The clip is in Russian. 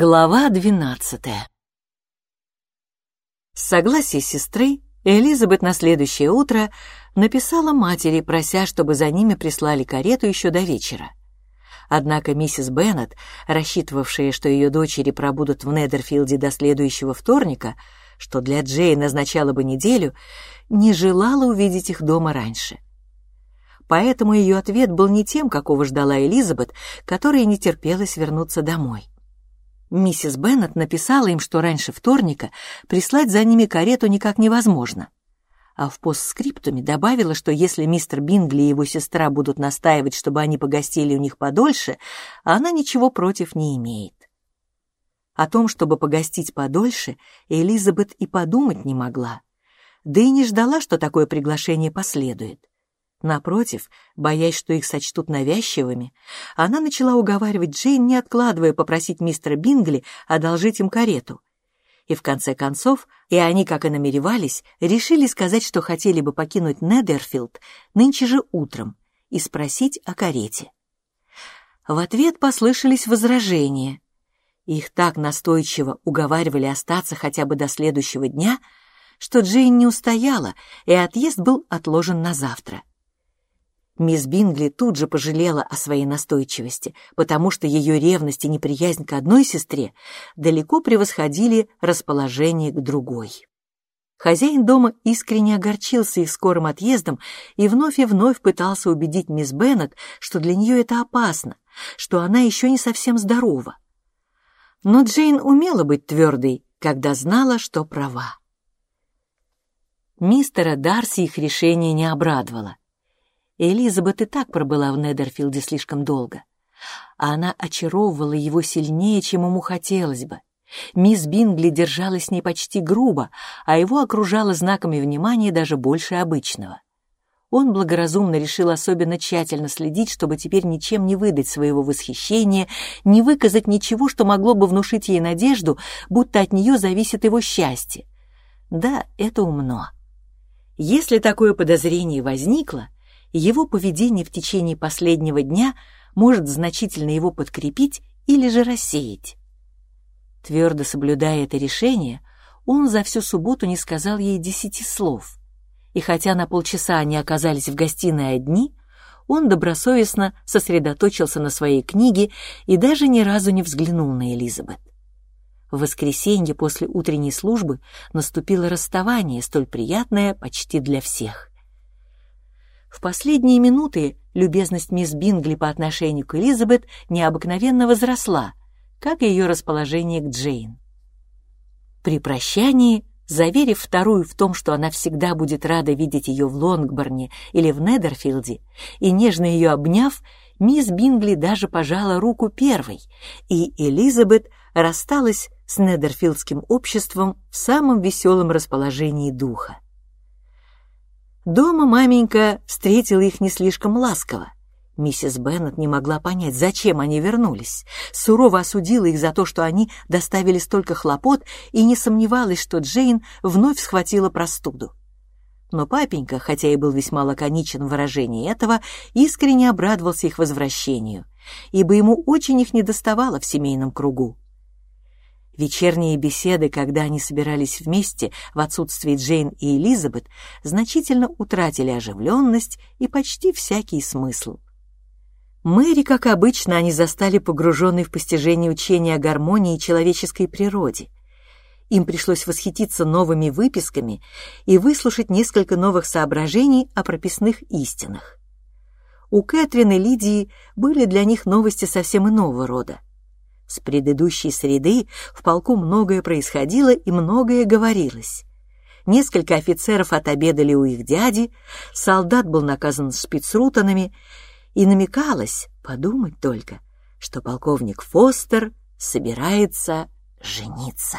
Глава двенадцатая С согласия сестры Элизабет на следующее утро написала матери, прося, чтобы за ними прислали карету еще до вечера. Однако миссис Беннет, рассчитывавшая, что ее дочери пробудут в Недерфилде до следующего вторника, что для Джейн означало бы неделю, не желала увидеть их дома раньше. Поэтому ее ответ был не тем, какого ждала Элизабет, которая не терпелась вернуться домой. Миссис Беннет написала им, что раньше вторника прислать за ними карету никак невозможно. А в постскриптуме добавила, что если мистер Бингли и его сестра будут настаивать, чтобы они погостили у них подольше, она ничего против не имеет. О том, чтобы погостить подольше, Элизабет и подумать не могла, да и не ждала, что такое приглашение последует. Напротив, боясь, что их сочтут навязчивыми, она начала уговаривать Джейн, не откладывая, попросить мистера Бингли одолжить им карету. И в конце концов, и они, как и намеревались, решили сказать, что хотели бы покинуть Недерфилд нынче же утром и спросить о карете. В ответ послышались возражения. Их так настойчиво уговаривали остаться хотя бы до следующего дня, что Джейн не устояла, и отъезд был отложен на завтра. Мисс Бингли тут же пожалела о своей настойчивости, потому что ее ревность и неприязнь к одной сестре далеко превосходили расположение к другой. Хозяин дома искренне огорчился их скорым отъездом и вновь и вновь пытался убедить мисс Беннет, что для нее это опасно, что она еще не совсем здорова. Но Джейн умела быть твердой, когда знала, что права. Мистера Дарси их решение не обрадовало. Элизабет и так пробыла в Недерфилде слишком долго. А она очаровывала его сильнее, чем ему хотелось бы. Мисс Бингли держалась с ней почти грубо, а его окружала знаками внимания даже больше обычного. Он благоразумно решил особенно тщательно следить, чтобы теперь ничем не выдать своего восхищения, не выказать ничего, что могло бы внушить ей надежду, будто от нее зависит его счастье. Да, это умно. Если такое подозрение возникло, его поведение в течение последнего дня может значительно его подкрепить или же рассеять. Твердо соблюдая это решение, он за всю субботу не сказал ей десяти слов. И хотя на полчаса они оказались в гостиной одни, он добросовестно сосредоточился на своей книге и даже ни разу не взглянул на Элизабет. В воскресенье после утренней службы наступило расставание, столь приятное почти для всех. В последние минуты любезность мисс Бингли по отношению к Элизабет необыкновенно возросла, как и ее расположение к Джейн. При прощании, заверив вторую в том, что она всегда будет рада видеть ее в Лонгборне или в Недерфилде, и нежно ее обняв, мисс Бингли даже пожала руку первой, и Элизабет рассталась с Недерфилдским обществом в самом веселом расположении духа. Дома маменька встретила их не слишком ласково. Миссис Беннет не могла понять, зачем они вернулись. Сурово осудила их за то, что они доставили столько хлопот, и не сомневалась, что Джейн вновь схватила простуду. Но папенька, хотя и был весьма лаконичен в выражении этого, искренне обрадовался их возвращению, ибо ему очень их недоставало в семейном кругу. Вечерние беседы, когда они собирались вместе в отсутствие Джейн и Элизабет, значительно утратили оживленность и почти всякий смысл. Мэри, как обычно, они застали погруженной в постижение учения о гармонии и человеческой природе. Им пришлось восхититься новыми выписками и выслушать несколько новых соображений о прописных истинах. У Кэтрин и Лидии были для них новости совсем иного рода. С предыдущей среды в полку многое происходило и многое говорилось. Несколько офицеров отобедали у их дяди, солдат был наказан спецрутанами, и намекалось, подумать только, что полковник Фостер собирается жениться.